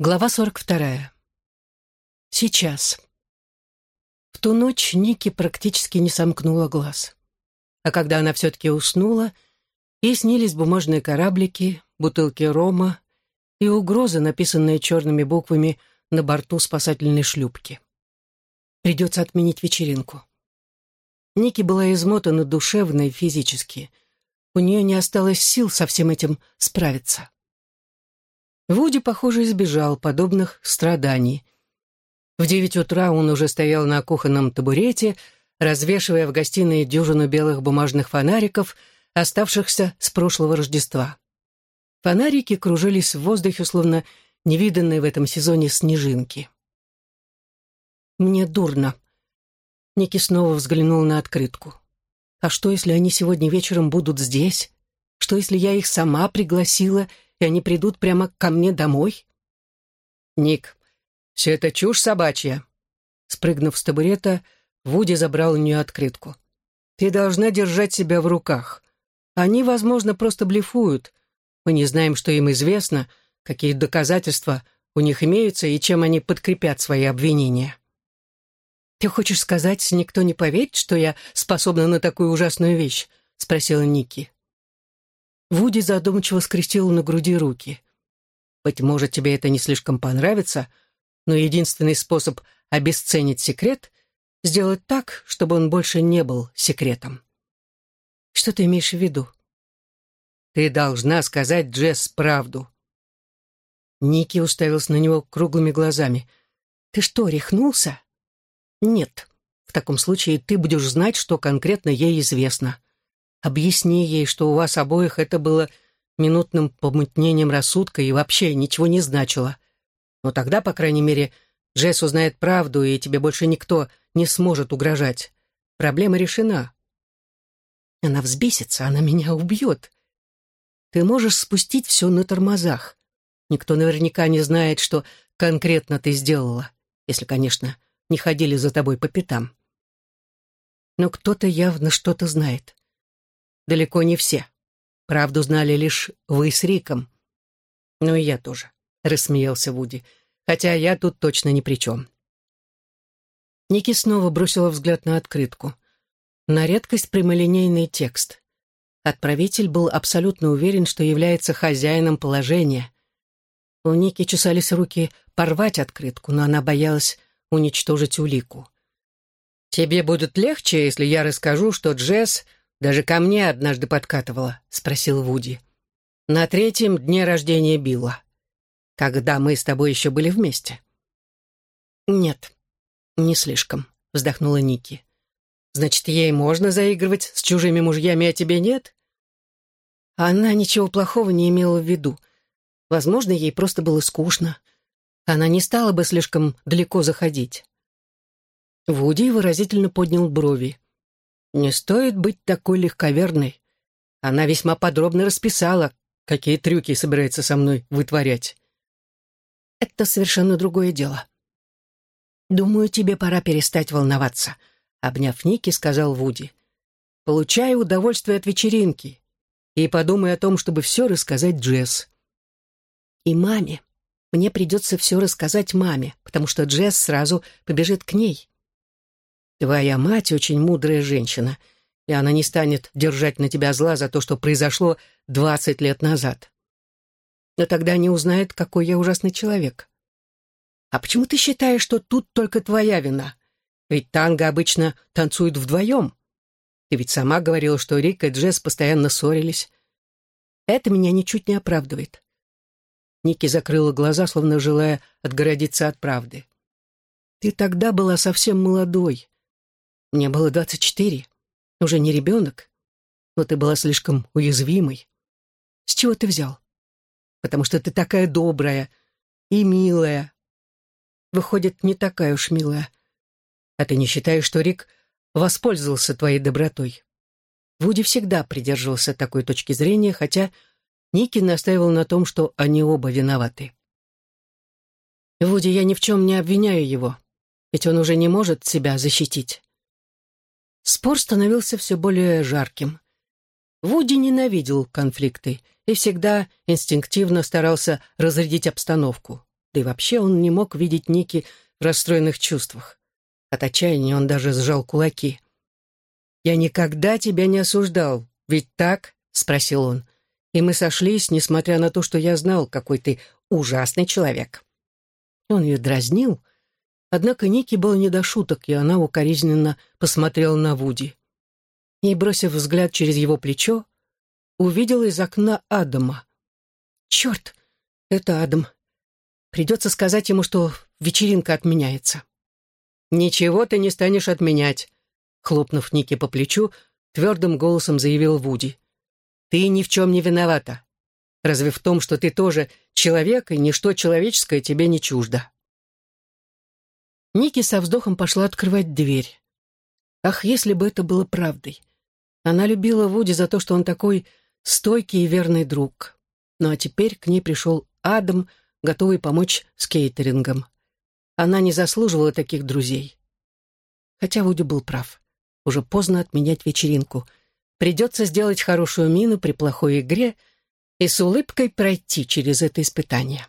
Глава 42. Сейчас. В ту ночь Ники практически не сомкнула глаз. А когда она все-таки уснула, ей снились бумажные кораблики, бутылки рома и угрозы, написанные черными буквами на борту спасательной шлюпки. Придется отменить вечеринку. Ники была измотана душевно и физически. У нее не осталось сил со всем этим справиться. Вуди, похоже, избежал подобных страданий. В девять утра он уже стоял на кухонном табурете, развешивая в гостиной дюжину белых бумажных фонариков, оставшихся с прошлого Рождества. Фонарики кружились в воздухе, словно невиданные в этом сезоне снежинки. «Мне дурно». Ники снова взглянул на открытку. «А что, если они сегодня вечером будут здесь? Что, если я их сама пригласила и они придут прямо ко мне домой? Ник, все это чушь собачья. Спрыгнув с табурета, Вуди забрал у нее открытку. Ты должна держать себя в руках. Они, возможно, просто блефуют. Мы не знаем, что им известно, какие доказательства у них имеются и чем они подкрепят свои обвинения. «Ты хочешь сказать, никто не поверит, что я способна на такую ужасную вещь?» — спросила Ники. Вуди задумчиво скрестил на груди руки. «Быть может, тебе это не слишком понравится, но единственный способ обесценить секрет — сделать так, чтобы он больше не был секретом». «Что ты имеешь в виду?» «Ты должна сказать Джесс правду». Ники уставился на него круглыми глазами. «Ты что, рехнулся?» «Нет. В таком случае ты будешь знать, что конкретно ей известно. Объясни ей, что у вас обоих это было минутным помутнением рассудка и вообще ничего не значило. Но тогда, по крайней мере, Джесс узнает правду, и тебе больше никто не сможет угрожать. Проблема решена. Она взбесится, она меня убьет. Ты можешь спустить все на тормозах. Никто наверняка не знает, что конкретно ты сделала, если, конечно, не ходили за тобой по пятам. Но кто-то явно что-то знает. Далеко не все. Правду знали лишь вы с Риком. Ну и я тоже, — рассмеялся Вуди, хотя я тут точно ни при чем. Ники снова бросила взгляд на открытку. На редкость прямолинейный текст. Отправитель был абсолютно уверен, что является хозяином положения. У Ники чесались руки порвать открытку, но она боялась уничтожить улику. «Тебе будет легче, если я расскажу, что Джесс даже ко мне однажды подкатывала?» — спросил Вуди. «На третьем дне рождения Билла. Когда мы с тобой еще были вместе». «Нет, не слишком», — вздохнула Ники. «Значит, ей можно заигрывать с чужими мужьями, а тебе нет?» Она ничего плохого не имела в виду. Возможно, ей просто было скучно. Она не стала бы слишком далеко заходить. Вуди выразительно поднял брови. Не стоит быть такой легковерной. Она весьма подробно расписала, какие трюки собирается со мной вытворять. Это совершенно другое дело. Думаю, тебе пора перестать волноваться, обняв Ники, сказал Вуди. Получай удовольствие от вечеринки и подумай о том, чтобы все рассказать Джесс. И маме. Мне придется все рассказать маме, потому что Джесс сразу побежит к ней. Твоя мать очень мудрая женщина, и она не станет держать на тебя зла за то, что произошло двадцать лет назад. Но тогда не узнает, какой я ужасный человек. А почему ты считаешь, что тут только твоя вина? Ведь танго обычно танцуют вдвоем. Ты ведь сама говорила, что Рик и Джесс постоянно ссорились. Это меня ничуть не оправдывает. Ники закрыла глаза, словно желая отгородиться от правды. Ты тогда была совсем молодой. Мне было двадцать четыре. Уже не ребенок. Но ты была слишком уязвимой. С чего ты взял? Потому что ты такая добрая и милая. Выходит, не такая уж милая. А ты не считаешь, что Рик воспользовался твоей добротой? Вуди всегда придерживался такой точки зрения, хотя Ники настаивал на том, что они оба виноваты. «Вуди, я ни в чем не обвиняю его, ведь он уже не может себя защитить. Спор становился все более жарким. Вуди ненавидел конфликты и всегда инстинктивно старался разрядить обстановку. Да и вообще он не мог видеть Ники в расстроенных чувствах. От отчаяния он даже сжал кулаки. «Я никогда тебя не осуждал, ведь так?» — спросил он. «И мы сошлись, несмотря на то, что я знал, какой ты ужасный человек». Он ее дразнил, однако Ники был не до шуток, и она укоризненно посмотрела на Вуди. И, бросив взгляд через его плечо, увидела из окна Адама. «Черт, это Адам. Придется сказать ему, что вечеринка отменяется». «Ничего ты не станешь отменять», — хлопнув Ники по плечу, твердым голосом заявил Вуди. «Ты ни в чем не виновата. Разве в том, что ты тоже человек, и ничто человеческое тебе не чуждо». Ники со вздохом пошла открывать дверь. Ах, если бы это было правдой. Она любила Вуди за то, что он такой стойкий и верный друг. Ну а теперь к ней пришел Адам, готовый помочь с кейтерингом. Она не заслуживала таких друзей. Хотя Вуди был прав. Уже поздно отменять вечеринку. Придется сделать хорошую мину при плохой игре и с улыбкой пройти через это испытание.